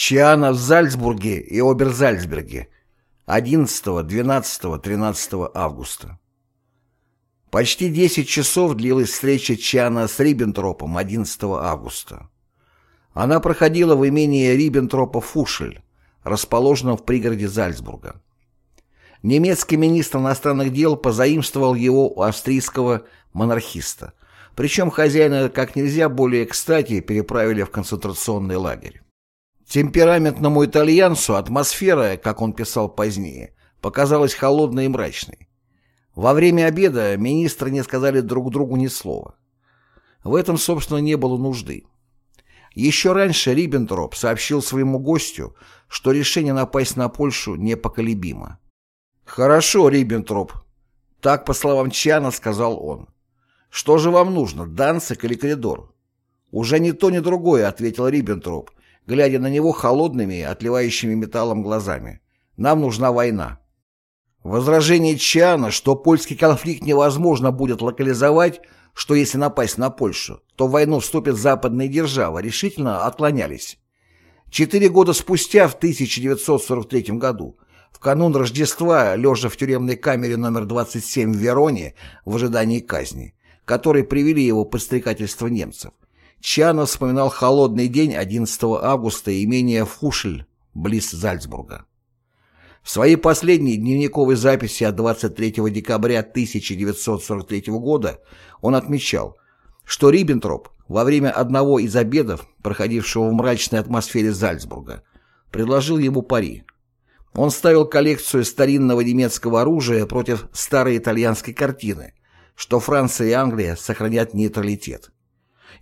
Чиана в Зальцбурге и Оберзальцберге 11, 12, 13 августа. Почти 10 часов длилась встреча Чиана с Риббентропом 11 августа. Она проходила в имении Риббентропа Фушель, расположенном в пригороде Зальцбурга. Немецкий министр иностранных дел позаимствовал его у австрийского монархиста, причем хозяина как нельзя более кстати переправили в концентрационный лагерь. Темпераментному итальянцу атмосфера, как он писал позднее, показалась холодной и мрачной. Во время обеда министры не сказали друг другу ни слова. В этом, собственно, не было нужды. Еще раньше Риббентроп сообщил своему гостю, что решение напасть на Польшу непоколебимо. «Хорошо, Риббентроп», — так, по словам Чана, сказал он. «Что же вам нужно, Данцик или коридор?» «Уже ни то, ни другое», — ответил Риббентроп, глядя на него холодными, отливающими металлом глазами. «Нам нужна война». Возражение Чана, что польский конфликт невозможно будет локализовать, что если напасть на Польшу, то в войну вступят западные державы, решительно отклонялись. Четыре года спустя, в 1943 году, в канун Рождества, лежа в тюремной камере номер 27 в Вероне в ожидании казни, которой привели его подстрекательство немцев, Чано вспоминал холодный день 11 августа имения Фушель, близ Зальцбурга. В своей последней дневниковой записи от 23 декабря 1943 года он отмечал, что Риббентроп во время одного из обедов, проходившего в мрачной атмосфере Зальцбурга, предложил ему пари. Он ставил коллекцию старинного немецкого оружия против старой итальянской картины, что Франция и Англия сохранят нейтралитет.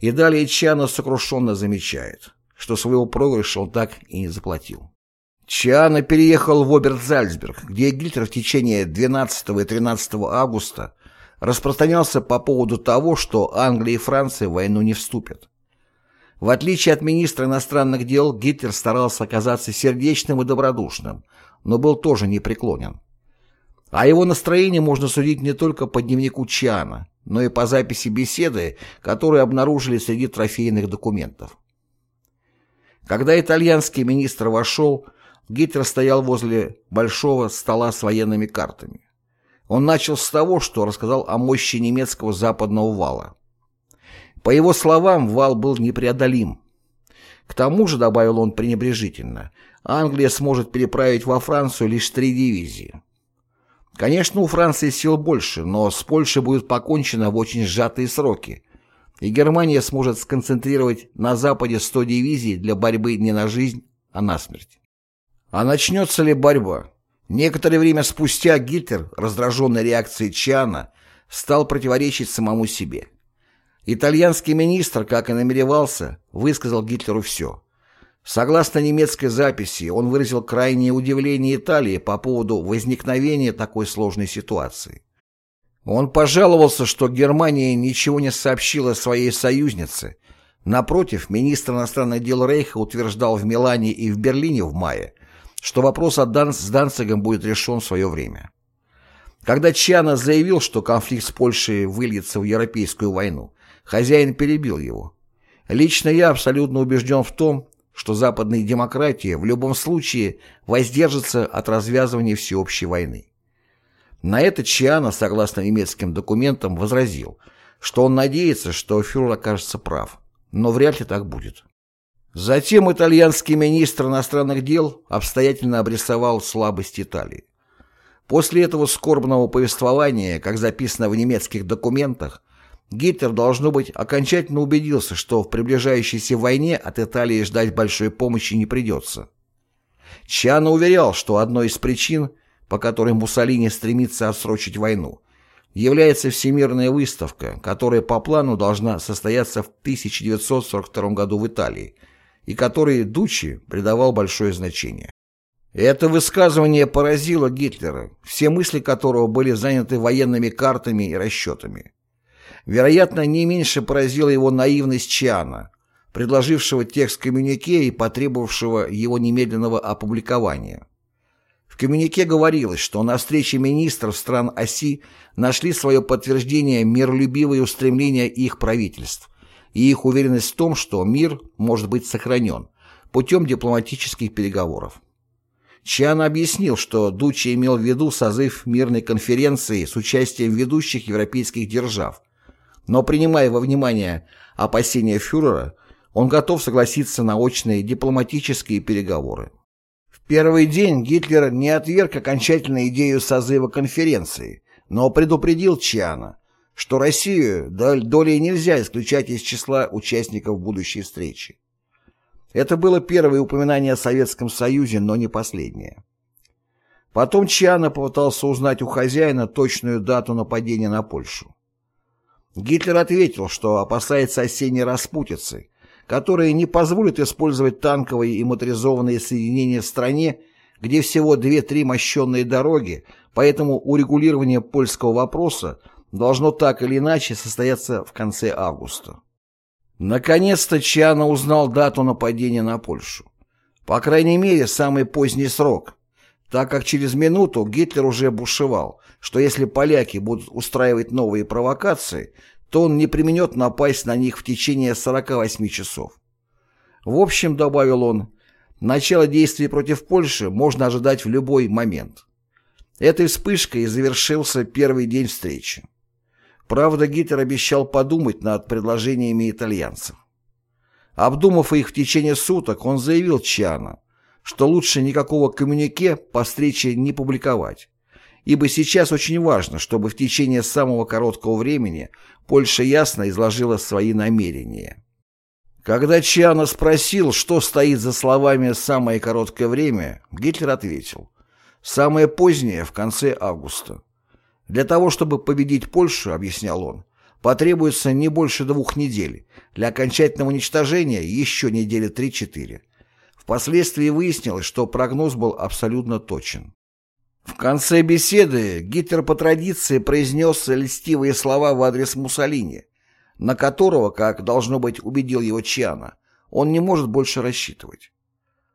И далее Чано сокрушенно замечает, что своего проигрыша он так и не заплатил. Чано переехал в Оберзальцберг, где Гитлер в течение 12 и 13 августа распространялся по поводу того, что Англия и Франция в войну не вступят. В отличие от министра иностранных дел, Гитлер старался оказаться сердечным и добродушным, но был тоже непреклонен. О его настроении можно судить не только по дневнику Чиана, но и по записи беседы, которую обнаружили среди трофейных документов. Когда итальянский министр вошел, Гитлер стоял возле большого стола с военными картами. Он начал с того, что рассказал о мощи немецкого западного вала. По его словам, вал был непреодолим. К тому же, добавил он пренебрежительно, Англия сможет переправить во Францию лишь три дивизии. Конечно, у Франции сил больше, но с Польшей будет покончено в очень сжатые сроки, и Германия сможет сконцентрировать на Западе 100 дивизий для борьбы не на жизнь, а на смерть. А начнется ли борьба? Некоторое время спустя Гитлер, раздраженный реакцией Чана, стал противоречить самому себе. Итальянский министр, как и намеревался, высказал Гитлеру все. Согласно немецкой записи, он выразил крайнее удивление Италии по поводу возникновения такой сложной ситуации. Он пожаловался, что Германия ничего не сообщила своей союзнице. Напротив, министр иностранных дел Рейха утверждал в Милане и в Берлине в мае, что вопрос о Дан с Данцигом будет решен в свое время. Когда Чана заявил, что конфликт с Польшей выльется в Европейскую войну, хозяин перебил его. Лично я абсолютно убежден в том, что западные демократии в любом случае воздержатся от развязывания всеобщей войны. На это Чиана, согласно немецким документам, возразил, что он надеется, что фюрер окажется прав, но вряд ли так будет. Затем итальянский министр иностранных дел обстоятельно обрисовал слабость Италии. После этого скорбного повествования, как записано в немецких документах, Гитлер, должно быть, окончательно убедился, что в приближающейся войне от Италии ждать большой помощи не придется. Чано уверял, что одной из причин, по которой Муссолини стремится отсрочить войну, является Всемирная выставка, которая по плану должна состояться в 1942 году в Италии, и которой Дуччи придавал большое значение. Это высказывание поразило Гитлера, все мысли которого были заняты военными картами и расчетами. Вероятно, не меньше поразила его наивность Чиана, предложившего текст коммюнике и потребовавшего его немедленного опубликования. В коммюнике говорилось, что на встрече министров стран оси нашли свое подтверждение миролюбивые устремления их правительств и их уверенность в том, что мир может быть сохранен, путем дипломатических переговоров. Чиан объяснил, что Дучи имел в виду созыв мирной конференции с участием ведущих европейских держав, но принимая во внимание опасения фюрера, он готов согласиться на очные дипломатические переговоры. В первый день Гитлер не отверг окончательно идею созыва конференции, но предупредил Чиана, что Россию долей нельзя исключать из числа участников будущей встречи. Это было первое упоминание о Советском Союзе, но не последнее. Потом Чиана попытался узнать у хозяина точную дату нападения на Польшу. Гитлер ответил, что опасается осенней распутицы, которая не позволит использовать танковые и моторизованные соединения в стране, где всего две-три мощенные дороги, поэтому урегулирование польского вопроса должно так или иначе состояться в конце августа. Наконец-то Чиано узнал дату нападения на Польшу. По крайней мере, самый поздний срок, так как через минуту Гитлер уже бушевал, что если поляки будут устраивать новые провокации, то он не применет напасть на них в течение 48 часов. В общем, добавил он, начало действий против Польши можно ожидать в любой момент. Этой вспышкой и завершился первый день встречи. Правда, Гитлер обещал подумать над предложениями итальянцев. Обдумав их в течение суток, он заявил Чиано, что лучше никакого коммюнике по встрече не публиковать, ибо сейчас очень важно, чтобы в течение самого короткого времени Польша ясно изложила свои намерения. Когда Чиано спросил, что стоит за словами «самое короткое время», Гитлер ответил «самое позднее в конце августа». Для того, чтобы победить Польшу, объяснял он, потребуется не больше двух недель, для окончательного уничтожения еще недели 3-4. Впоследствии выяснилось, что прогноз был абсолютно точен. В конце беседы Гитлер по традиции произнес льстивые слова в адрес Муссолини, на которого, как должно быть убедил его Чиана, он не может больше рассчитывать.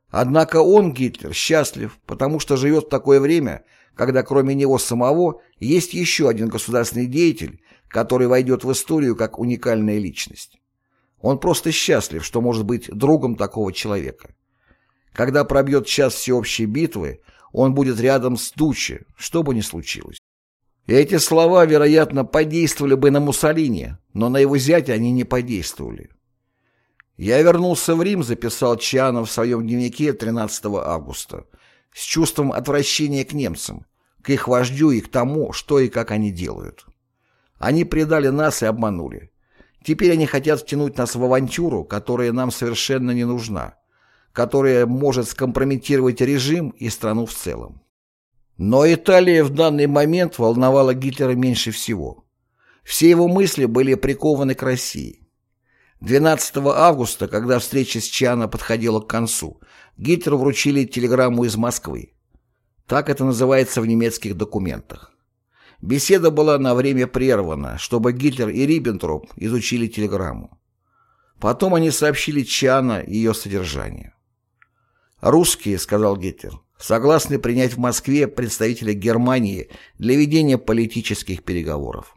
Однако он, Гитлер, счастлив, потому что живет в такое время, когда кроме него самого есть еще один государственный деятель, который войдет в историю как уникальная личность. Он просто счастлив, что может быть другом такого человека. Когда пробьет час всеобщей битвы, он будет рядом с Дучи, что бы ни случилось. Эти слова, вероятно, подействовали бы на Муссолини, но на его зятя они не подействовали. «Я вернулся в Рим», — записал Чиано в своем дневнике 13 августа, с чувством отвращения к немцам, к их вождю и к тому, что и как они делают. Они предали нас и обманули. Теперь они хотят втянуть нас в авантюру, которая нам совершенно не нужна, которая может скомпрометировать режим и страну в целом. Но Италия в данный момент волновала Гитлера меньше всего. Все его мысли были прикованы к России. 12 августа, когда встреча с Чиано подходила к концу, Гитлеру вручили телеграмму из Москвы. Так это называется в немецких документах. Беседа была на время прервана, чтобы Гитлер и Риббентроп изучили телеграмму. Потом они сообщили Чиано ее содержание. «Русские», — сказал Гитлер, — «согласны принять в Москве представителя Германии для ведения политических переговоров».